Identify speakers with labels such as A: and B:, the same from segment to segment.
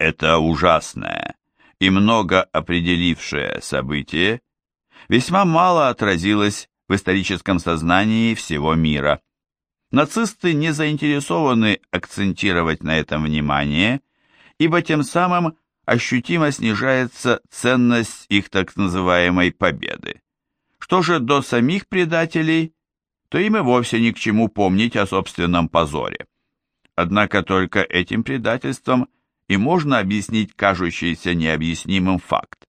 A: Это ужасное и много определившее событие весьма мало отразилось в историческом сознании всего мира. Нацисты не заинтересованы акцентировать на этом внимание, ибо тем самым ощутимо снижается ценность их так называемой победы. Что же до самих предателей, то им и вовсе ни к чему помнить о собственном позоре. Однако только этим предательством и можно объяснить кажущийся необъяснимым факт.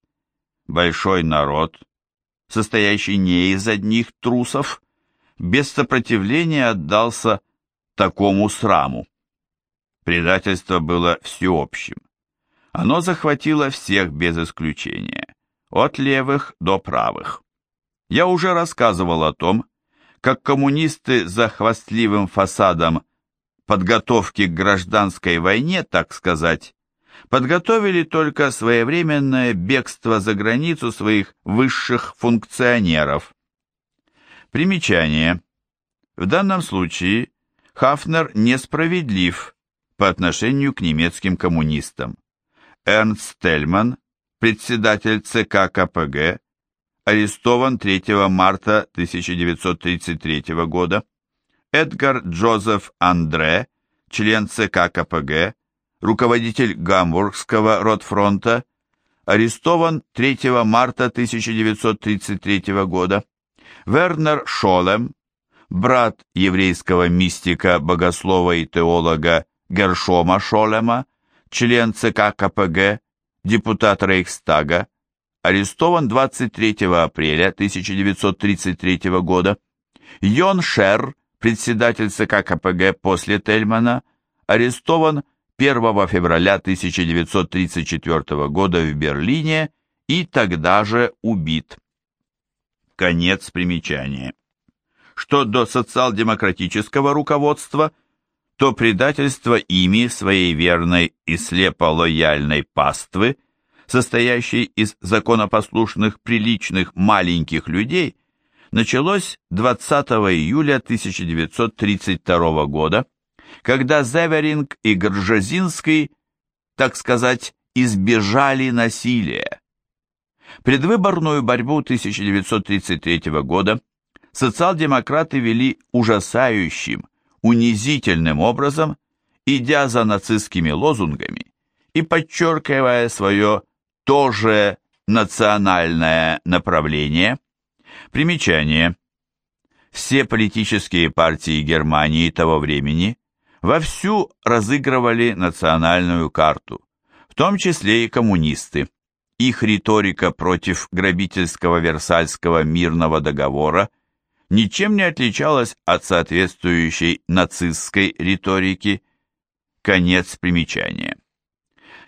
A: Большой народ, состоящий не из одних трусов, без сопротивления отдался такому сраму. Предательство было всеобщим. Оно захватило всех без исключения, от левых до правых. Я уже рассказывал о том, как коммунисты за хвастливым фасадом подготовки к гражданской войне, так сказать, подготовили только своевременное бегство за границу своих высших функционеров. Примечание. В данном случае Хафнер несправедлив по отношению к немецким коммунистам. Эрнст Тельман, председатель ЦК КПГ, арестован 3 марта 1933 года. Эдгар Джозеф Андре, член ЦК КПГ, руководитель Гамбургского Ротфронта, арестован 3 марта 1933 года. Вернер Шолем, брат еврейского мистика, богослова и теолога Гершома Шолема, член ЦК КПГ, депутат Рейхстага, арестован 23 апреля 1933 года. Йон Шер, председатель ЦК КПГ после Тельмана, арестован 1 февраля 1934 года в Берлине и тогда же убит. Конец примечания. Что до социал-демократического руководства, то предательство ими своей верной и слепо-лояльной паствы, состоящей из законопослушных приличных маленьких людей, началось 20 июля 1932 года, когда Зеверинг и Горжезинский, так сказать, избежали насилия. Предвыборную борьбу 1933 года социал-демократы вели ужасающим, унизительным образом, идя за нацистскими лозунгами и подчеркивая свое тоже национальное направление. Примечание. Все политические партии Германии того времени вовсю разыгрывали национальную карту, в том числе и коммунисты. Их риторика против грабительского Версальского мирного договора ничем не отличалась от соответствующей нацистской риторики. Конец примечания.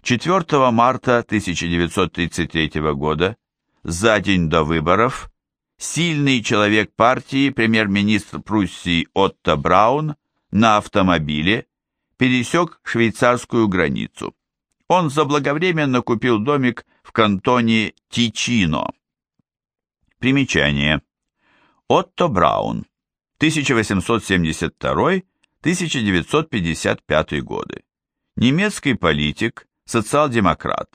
A: 4 марта 1933 года, за день до выборов, сильный человек партии, премьер-министр Пруссии Отто Браун, на автомобиле пересек швейцарскую границу. Он заблаговременно купил домик в кантоне Тичино. Примечание. Отто Браун, 1872-1955 годы. Немецкий политик, социал-демократ.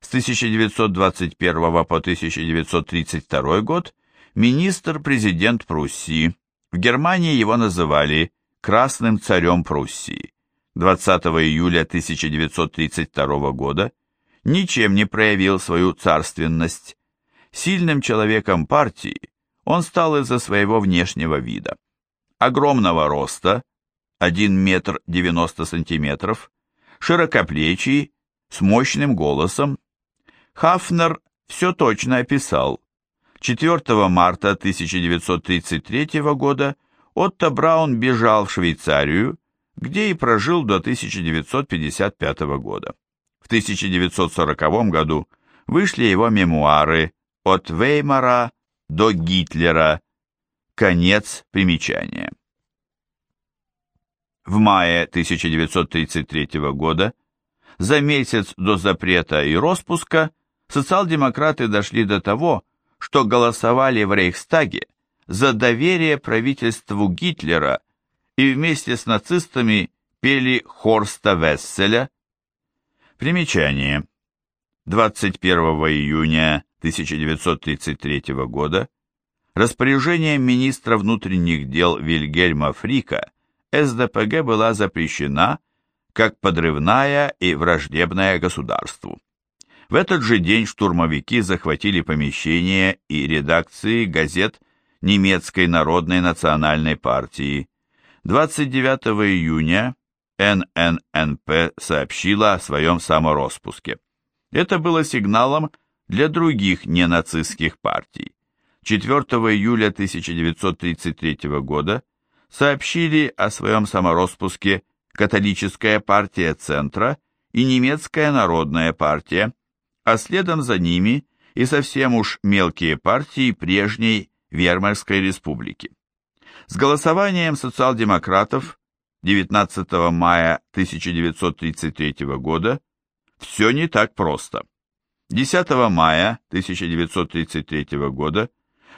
A: С 1921 по 1932 год министр-президент Пруссии. В Германии его называли красным царем Пруссии. 20 июля 1932 года ничем не проявил свою царственность. Сильным человеком партии он стал из-за своего внешнего вида. Огромного роста, 1 метр 90 сантиметров, широкоплечий, с мощным голосом. Хафнер все точно описал. 4 марта 1933 года Отто Браун бежал в Швейцарию, где и прожил до 1955 года. В 1940 году вышли его мемуары «От Веймара до Гитлера. Конец примечания». В мае 1933 года, за месяц до запрета и распуска, социал-демократы дошли до того, что голосовали в Рейхстаге за доверие правительству Гитлера и вместе с нацистами пели Хорста Весселя. Примечание. 21 июня 1933 года распоряжением министра внутренних дел Вильгельма Фрика СДПГ была запрещена как подрывная и враждебная государству. В этот же день штурмовики захватили помещения и редакции газет немецкой народной национальной партии. 29 июня НННП сообщила о своем самороспуске. Это было сигналом для других ненацистских партий. 4 июля 1933 года сообщили о своем самороспуске католическая партия Центра и немецкая народная партия, а следом за ними и совсем уж мелкие партии прежней Вермальской республики. С голосованием социал-демократов 19 мая 1933 года все не так просто. 10 мая 1933 года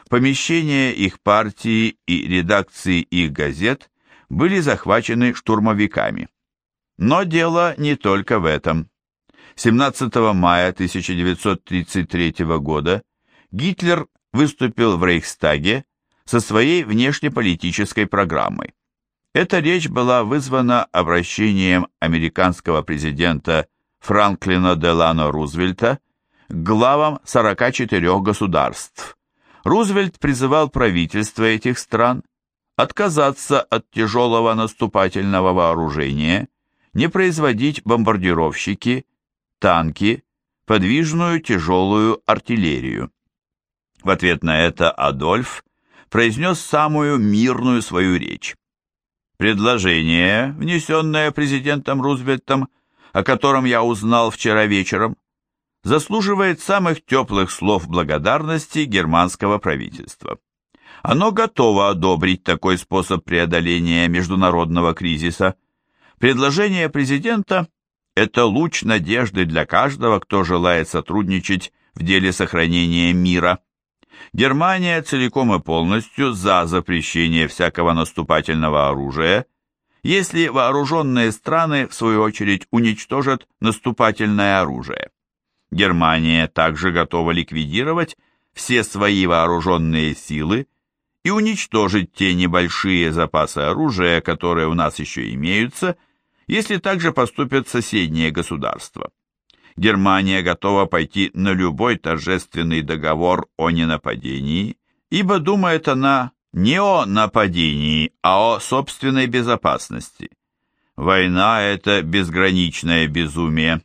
A: помещения их партии и редакции их газет были захвачены штурмовиками. Но дело не только в этом. 17 мая 1933 года Гитлер выступил в Рейхстаге со своей внешнеполитической программой. Эта речь была вызвана обращением американского президента Франклина Делано Рузвельта к главам 44 государств. Рузвельт призывал правительства этих стран отказаться от тяжелого наступательного вооружения, не производить бомбардировщики, танки, подвижную тяжелую артиллерию. В ответ на это Адольф произнес самую мирную свою речь. Предложение, внесенное президентом Рузвельтом, о котором я узнал вчера вечером, заслуживает самых теплых слов благодарности германского правительства. Оно готово одобрить такой способ преодоления международного кризиса. Предложение президента – это луч надежды для каждого, кто желает сотрудничать в деле сохранения мира. Германия целиком и полностью за запрещение всякого наступательного оружия, если вооруженные страны, в свою очередь, уничтожат наступательное оружие. Германия также готова ликвидировать все свои вооруженные силы и уничтожить те небольшие запасы оружия, которые у нас еще имеются, если также поступят соседние государства. Германия готова пойти на любой торжественный договор о ненападении, ибо думает она не о нападении, а о собственной безопасности. Война – это безграничное безумие.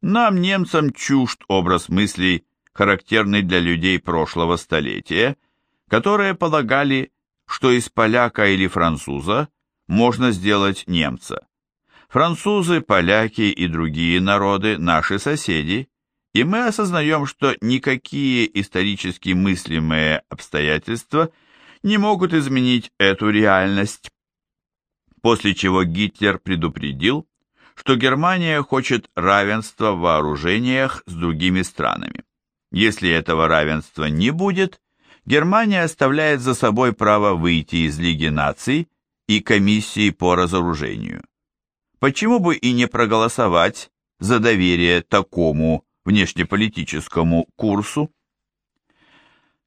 A: Нам, немцам, чужд образ мыслей, характерный для людей прошлого столетия, которые полагали, что из поляка или француза можно сделать немца. Французы, поляки и другие народы – наши соседи, и мы осознаем, что никакие исторически мыслимые обстоятельства не могут изменить эту реальность. После чего Гитлер предупредил, что Германия хочет равенства в вооружениях с другими странами. Если этого равенства не будет, Германия оставляет за собой право выйти из Лиги наций и комиссии по разоружению. Почему бы и не проголосовать за доверие такому внешнеполитическому курсу?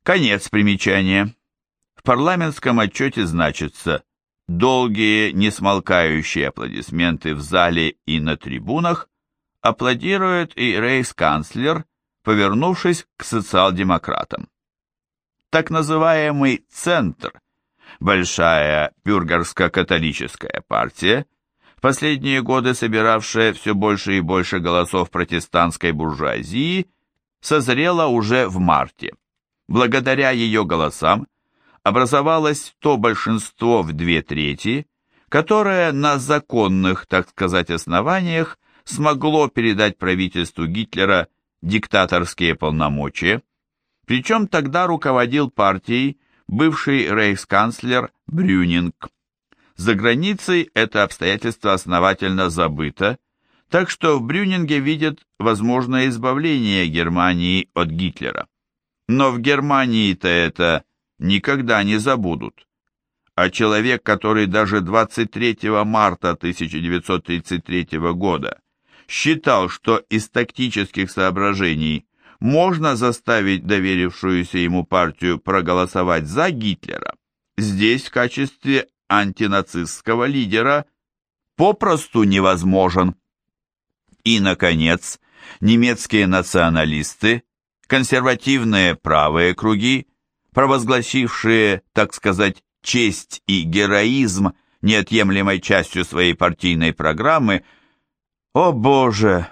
A: Конец примечания. В парламентском отчете значится долгие, несмолкающие аплодисменты в зале и на трибунах аплодирует и рейс-канцлер, повернувшись к социал-демократам. Так называемый «центр», большая бюргерско-католическая партия, последние годы собиравшая все больше и больше голосов протестантской буржуазии, созрела уже в марте. Благодаря ее голосам образовалось то большинство в две трети, которое на законных, так сказать, основаниях смогло передать правительству Гитлера диктаторские полномочия, причем тогда руководил партией бывший рейхсканцлер Брюнинг. За границей это обстоятельство основательно забыто, так что в Брюнинге видят возможное избавление Германии от Гитлера. Но в Германии-то это никогда не забудут. А человек, который даже 23 марта 1933 года считал, что из тактических соображений можно заставить доверившуюся ему партию проголосовать за Гитлера, здесь в качестве антинацистского лидера попросту невозможен. И, наконец, немецкие националисты, консервативные правые круги, провозгласившие, так сказать, честь и героизм неотъемлемой частью своей партийной программы, о боже,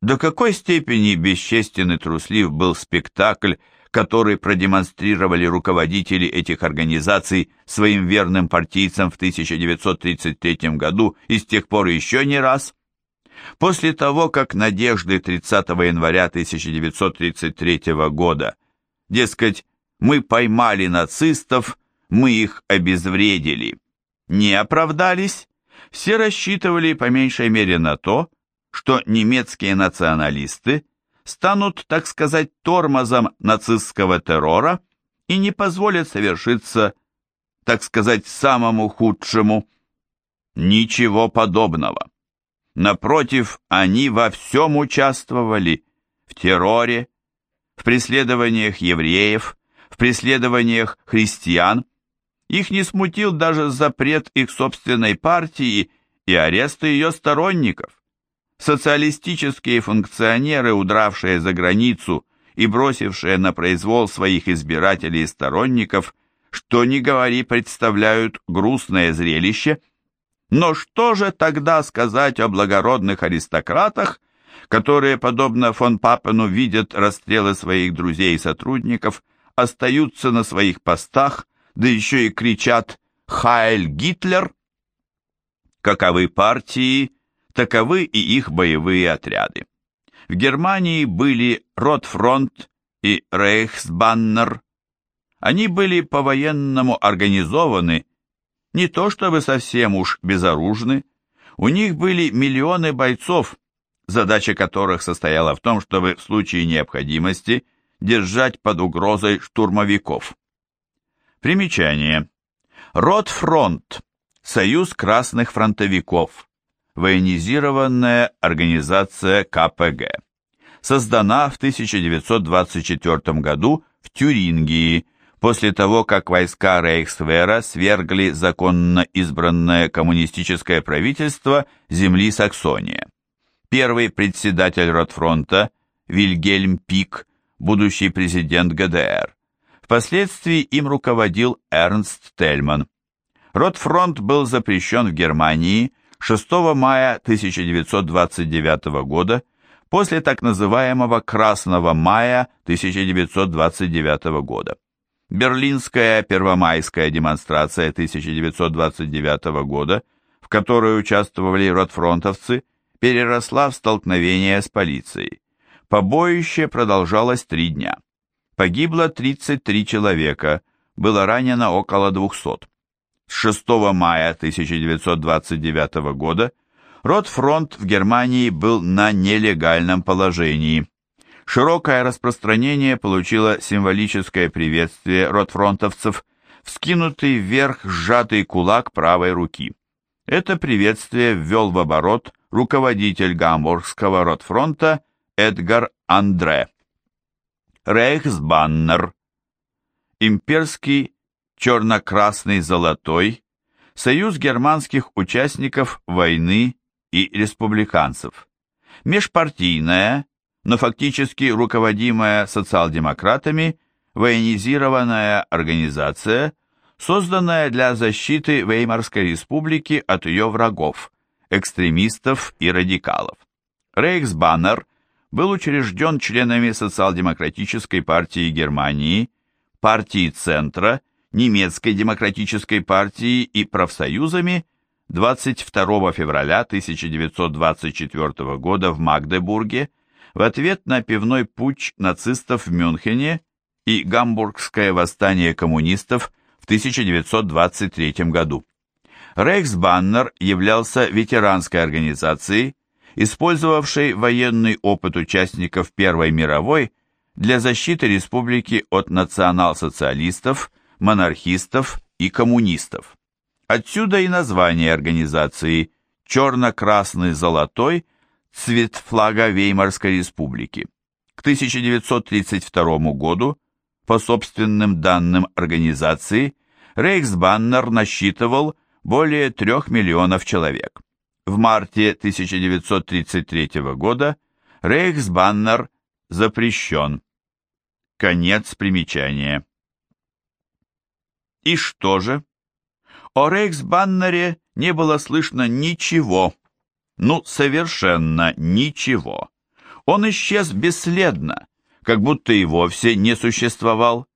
A: до какой степени бесчестен и труслив был спектакль, который продемонстрировали руководители этих организаций своим верным партийцам в 1933 году и с тех пор еще не раз. После того, как надежды 30 января 1933 года, дескать, мы поймали нацистов, мы их обезвредили, не оправдались, все рассчитывали по меньшей мере на то, что немецкие националисты станут, так сказать, тормозом нацистского террора и не позволят совершиться, так сказать, самому худшему. Ничего подобного. Напротив, они во всем участвовали, в терроре, в преследованиях евреев, в преследованиях христиан. Их не смутил даже запрет их собственной партии и арест ее сторонников социалистические функционеры, удравшие за границу и бросившие на произвол своих избирателей и сторонников, что ни говори, представляют грустное зрелище. Но что же тогда сказать о благородных аристократах, которые, подобно фон Папену, видят расстрелы своих друзей и сотрудников, остаются на своих постах, да еще и кричат «Хайль Гитлер»? Каковы партии, таковы и их боевые отряды. В Германии были Ротфронт и Рейхсбаннер. Они были по-военному организованы, не то чтобы совсем уж безоружны, у них были миллионы бойцов, задача которых состояла в том, чтобы в случае необходимости держать под угрозой штурмовиков. Примечание. Ротфронт – Союз красных фронтовиков – военизированная организация КПГ. Создана в 1924 году в Тюрингии, после того, как войска Рейхсвера свергли законно избранное коммунистическое правительство земли Саксония. Первый председатель Ротфронта Вильгельм Пик, будущий президент ГДР. Впоследствии им руководил Эрнст Тельман. Ротфронт был запрещен в Германии 6 мая 1929 года после так называемого «Красного мая» 1929 года. Берлинская первомайская демонстрация 1929 года, в которой участвовали ротфронтовцы, переросла в столкновение с полицией. Побоище продолжалось три дня. Погибло 33 человека, было ранено около 200. С 6 мая 1929 года Ротфронт в Германии был на нелегальном положении. Широкое распространение получило символическое приветствие ротфронтовцев, вскинутый вверх сжатый кулак правой руки. Это приветствие ввел в оборот руководитель гамбургского ротфронта Эдгар Андре. Рейхсбаннер. Имперский черно-красный золотой, союз германских участников войны и республиканцев, межпартийная, но фактически руководимая социал-демократами, военизированная организация, созданная для защиты Веймарской республики от ее врагов, экстремистов и радикалов. Рейхсбаннер был учрежден членами социал-демократической партии Германии, партии Центра немецкой демократической партией и профсоюзами 22 февраля 1924 года в Магдебурге в ответ на пивной путч нацистов в Мюнхене и гамбургское восстание коммунистов в 1923 году. Рейхсбаннер являлся ветеранской организацией, использовавшей военный опыт участников Первой мировой для защиты республики от национал-социалистов монархистов и коммунистов. Отсюда и название организации «Черно-красный золотой» цвет флага Веймарской республики. К 1932 году, по собственным данным организации, Рейхсбаннер насчитывал более 3 миллионов человек. В марте 1933 года Рейхсбаннер запрещен. Конец примечания. И что же? О Рейхсбаннере не было слышно ничего, ну, совершенно ничего. Он исчез бесследно, как будто и вовсе не существовал.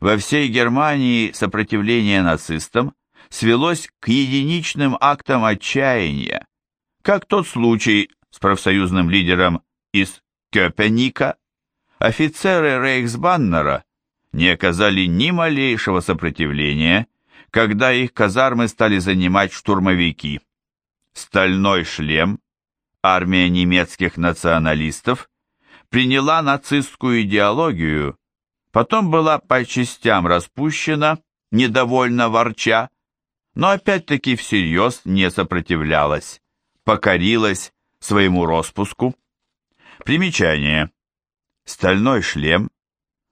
A: Во всей Германии сопротивление нацистам свелось к единичным актам отчаяния, как тот случай с профсоюзным лидером из Кёпеника. Офицеры Рейхсбаннера не оказали ни малейшего сопротивления, когда их казармы стали занимать штурмовики. Стальной шлем, армия немецких националистов, приняла нацистскую идеологию, потом была по частям распущена, недовольно ворча, но опять-таки всерьез не сопротивлялась, покорилась своему распуску. Примечание. Стальной шлем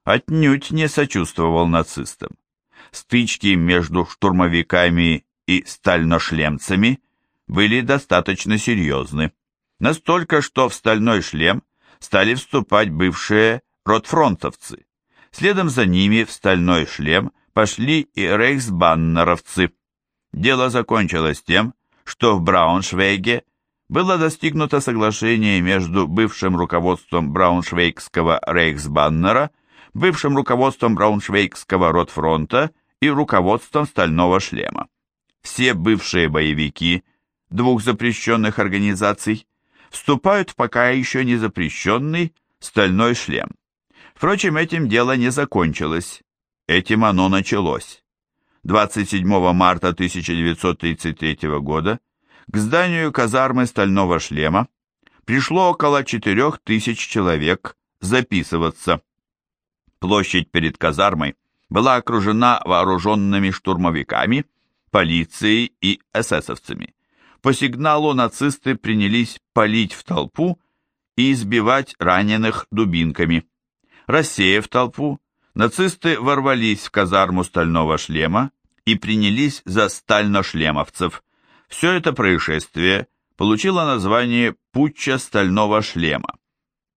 A: отнюдь не сочувствовал нацистам. Стычки между штурмовиками и стальношлемцами были достаточно серьезны. Настолько, что в стальной шлем стали вступать бывшие ротфронтовцы. Следом за ними в стальной шлем пошли и рейхсбаннеровцы. Дело закончилось тем, что в Брауншвейге было достигнуто соглашение между бывшим руководством Брауншвейгского рейхсбаннера, бывшим руководством Брауншвейгского ротфронта и руководством Стального шлема. Все бывшие боевики двух запрещенных организаций вступают в пока еще не запрещенный Стальной шлем. Впрочем, этим дело не закончилось. Этим оно началось. 27 марта 1933 года к зданию казармы Стального шлема пришло около 4000 человек записываться. Площадь перед казармой была окружена вооруженными штурмовиками, полицией и эсэсовцами. По сигналу нацисты принялись палить в толпу и избивать раненых дубинками. Рассеяв толпу, нацисты ворвались в казарму стального шлема и принялись за стальношлемовцев. Все это происшествие получило название «Путча стального шлема».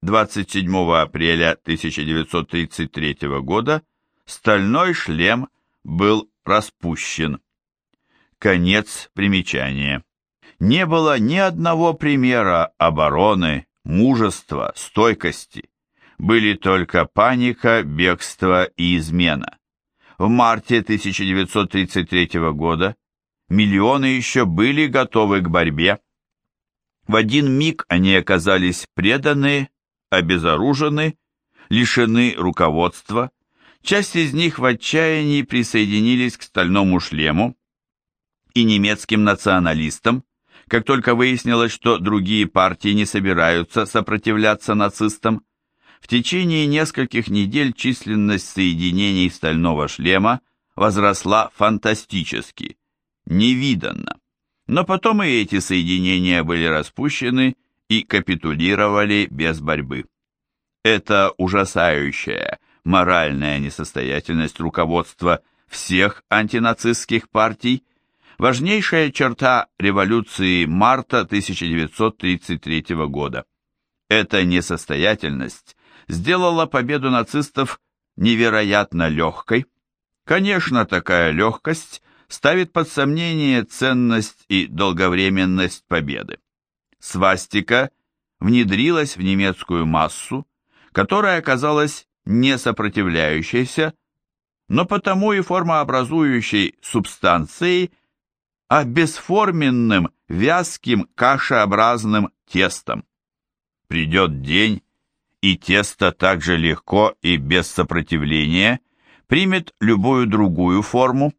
A: 27 апреля 1933 года стальной шлем был распущен. Конец примечания. Не было ни одного примера обороны, мужества, стойкости. Были только паника, бегство и измена. В марте 1933 года миллионы еще были готовы к борьбе. В один миг они оказались преданы, обезоружены, лишены руководства. Часть из них в отчаянии присоединились к стальному шлему, и немецким националистам, как только выяснилось, что другие партии не собираются сопротивляться нацистам, в течение нескольких недель численность соединений стального шлема возросла фантастически, невиданно. Но потом и эти соединения были распущены и капитулировали без борьбы. Это ужасающая моральная несостоятельность руководства всех антинацистских партий – важнейшая черта революции марта 1933 года. Эта несостоятельность сделала победу нацистов невероятно легкой. Конечно, такая легкость ставит под сомнение ценность и долговременность победы. Свастика внедрилась в немецкую массу, которая оказалась не сопротивляющейся, но потому и формообразующей субстанцией а бесформенным, вязким, кашеобразным тестом. Придет день, и тесто также легко и без сопротивления примет любую другую форму.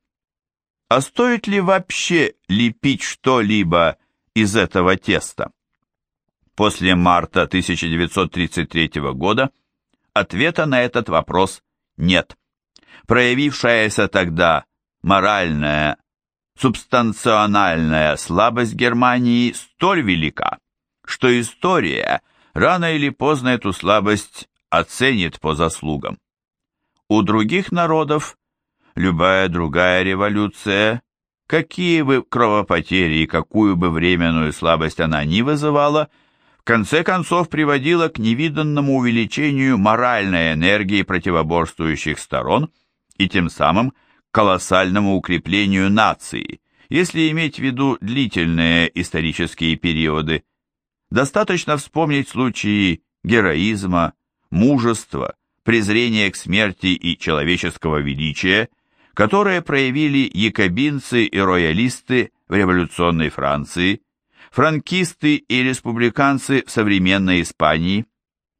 A: А стоит ли вообще лепить что-либо из этого теста? После марта 1933 года ответа на этот вопрос нет. Проявившаяся тогда моральная, субстанциональная слабость Германии столь велика, что история рано или поздно эту слабость оценит по заслугам. У других народов любая другая революция, какие бы кровопотери и какую бы временную слабость она ни вызывала, конце концов приводила к невиданному увеличению моральной энергии противоборствующих сторон и тем самым колоссальному укреплению нации, если иметь в виду длительные исторические периоды. Достаточно вспомнить случаи героизма, мужества, презрения к смерти и человеческого величия, которые проявили якобинцы и роялисты в революционной Франции, франкисты и республиканцы в современной Испании,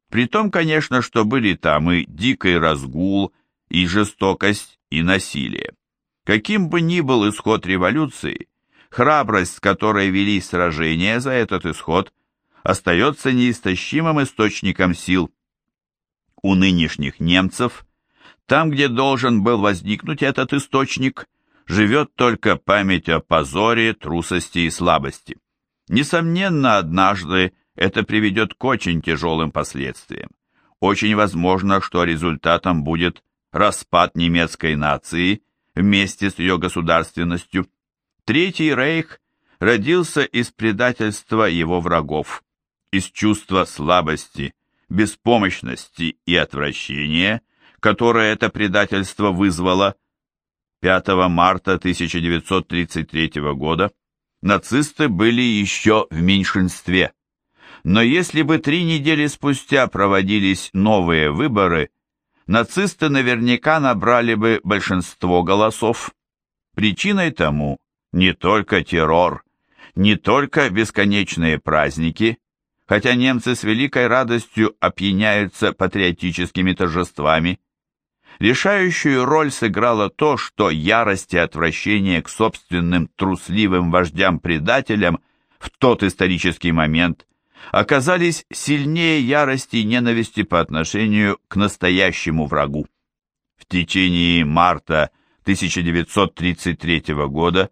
A: при том, конечно, что были там и дикий разгул, и жестокость, и насилие. Каким бы ни был исход революции, храбрость, с которой вели сражения за этот исход, остается неистощимым источником сил. У нынешних немцев там, где должен был возникнуть этот источник, живет только память о позоре, трусости и слабости. Несомненно, однажды это приведет к очень тяжелым последствиям. Очень возможно, что результатом будет распад немецкой нации вместе с ее государственностью. Третий рейх родился из предательства его врагов, из чувства слабости, беспомощности и отвращения, которое это предательство вызвало, 5 марта 1933 года нацисты были еще в меньшинстве. Но если бы три недели спустя проводились новые выборы, нацисты наверняка набрали бы большинство голосов. Причиной тому не только террор, не только бесконечные праздники, хотя немцы с великой радостью опьяняются патриотическими торжествами, Решающую роль сыграло то, что ярость и отвращение к собственным трусливым вождям-предателям в тот исторический момент оказались сильнее ярости и ненависти по отношению к настоящему врагу. В течение марта 1933 года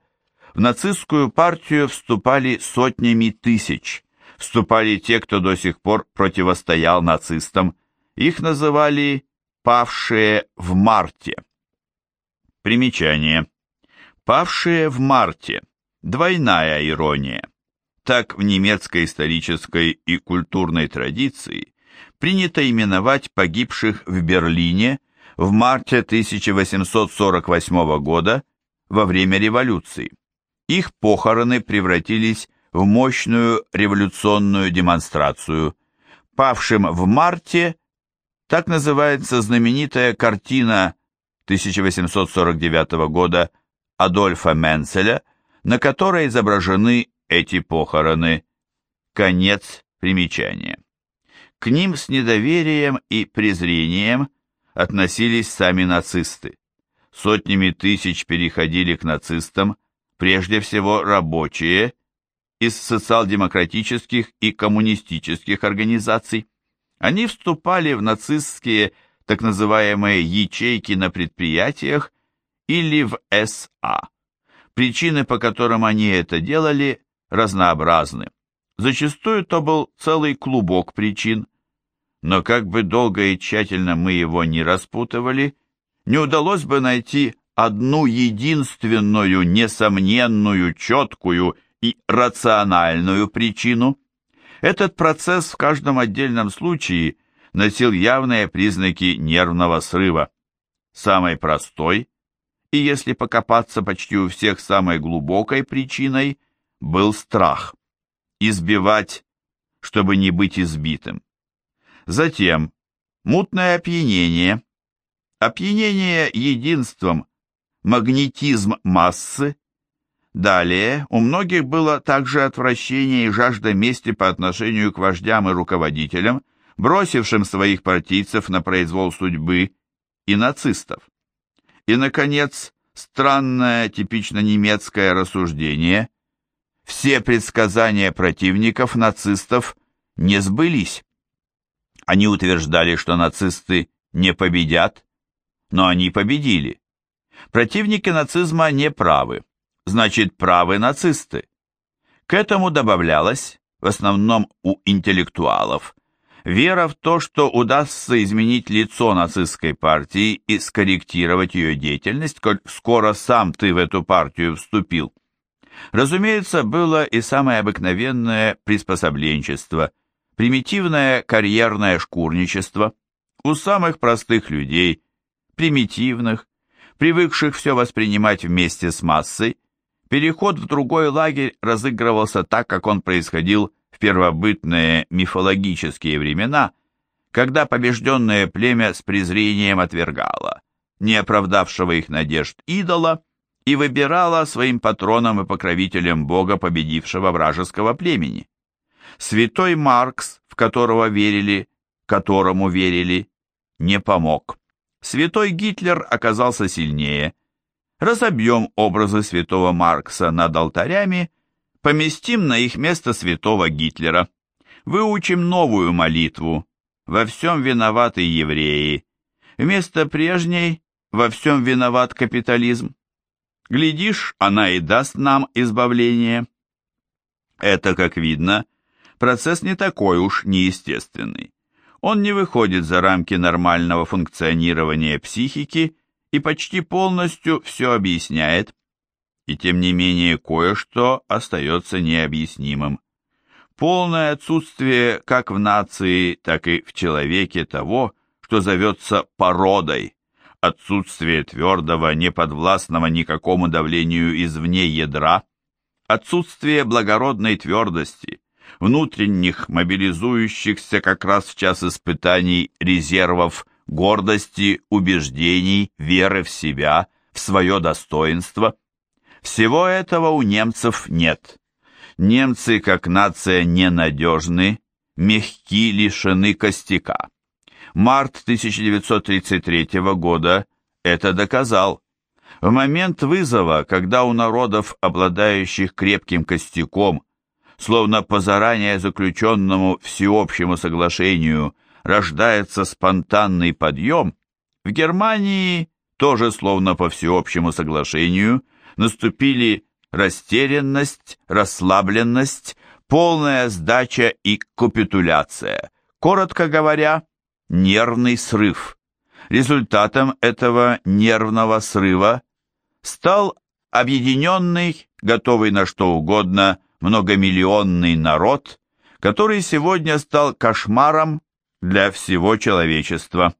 A: в нацистскую партию вступали сотнями тысяч. Вступали те, кто до сих пор противостоял нацистам. Их называли Павшие в марте. Примечание. Павшие в марте. Двойная ирония. Так в немецкой исторической и культурной традиции принято именовать погибших в Берлине в марте 1848 года во время революции. Их похороны превратились в мощную революционную демонстрацию. Павшим в марте – так называется знаменитая картина 1849 года Адольфа Менцеля, на которой изображены эти похороны. Конец примечания. К ним с недоверием и презрением относились сами нацисты. Сотнями тысяч переходили к нацистам, прежде всего рабочие, из социал-демократических и коммунистических организаций. Они вступали в нацистские так называемые ячейки на предприятиях или в СА. Причины, по которым они это делали, разнообразны. Зачастую то был целый клубок причин, но как бы долго и тщательно мы его не распутывали, не удалось бы найти одну единственную, несомненную, четкую и рациональную причину – этот процесс в каждом отдельном случае носил явные признаки нервного срыва. Самой простой, и если покопаться почти у всех самой глубокой причиной, был страх. Избивать, чтобы не быть избитым. Затем мутное опьянение, опьянение единством, магнетизм массы, Далее, у многих было также отвращение и жажда мести по отношению к вождям и руководителям, бросившим своих партийцев на произвол судьбы и нацистов. И, наконец, странное типично немецкое рассуждение. Все предсказания противников нацистов не сбылись. Они утверждали, что нацисты не победят, но они победили. Противники нацизма не правы значит правы нацисты. К этому добавлялось, в основном у интеллектуалов, вера в то, что удастся изменить лицо нацистской партии и скорректировать ее деятельность, коль скоро сам ты в эту партию вступил. Разумеется, было и самое обыкновенное приспособленчество, примитивное карьерное шкурничество. У самых простых людей, примитивных, привыкших все воспринимать вместе с массой, переход в другой лагерь разыгрывался так, как он происходил в первобытные мифологические времена, когда побежденное племя с презрением отвергало не оправдавшего их надежд идола и выбирало своим патроном и покровителем бога победившего вражеского племени. Святой Маркс, в которого верили, которому верили, не помог. Святой Гитлер оказался сильнее. Разобьем образы святого Маркса над алтарями, поместим на их место святого Гитлера. Выучим новую молитву. Во всем виноваты евреи. Вместо прежней во всем виноват капитализм. Глядишь, она и даст нам избавление. Это, как видно, процесс не такой уж неестественный. Он не выходит за рамки нормального функционирования психики и почти полностью все объясняет, и тем не менее кое-что остается необъяснимым. Полное отсутствие как в нации, так и в человеке того, что зовется породой, отсутствие твердого, неподвластного никакому давлению извне ядра, отсутствие благородной твердости, внутренних, мобилизующихся как раз в час испытаний резервов гордости, убеждений, веры в себя, в свое достоинство. Всего этого у немцев нет. Немцы, как нация, ненадежны, мягки, лишены костяка. Март 1933 года это доказал. В момент вызова, когда у народов, обладающих крепким костяком, словно по заранее заключенному всеобщему соглашению рождается спонтанный подъем, в Германии тоже словно по всеобщему соглашению наступили растерянность, расслабленность, полная сдача и капитуляция. Коротко говоря, нервный срыв. Результатом этого нервного срыва стал объединенный, готовый на что угодно, многомиллионный народ, который сегодня стал кошмаром для всего человечества.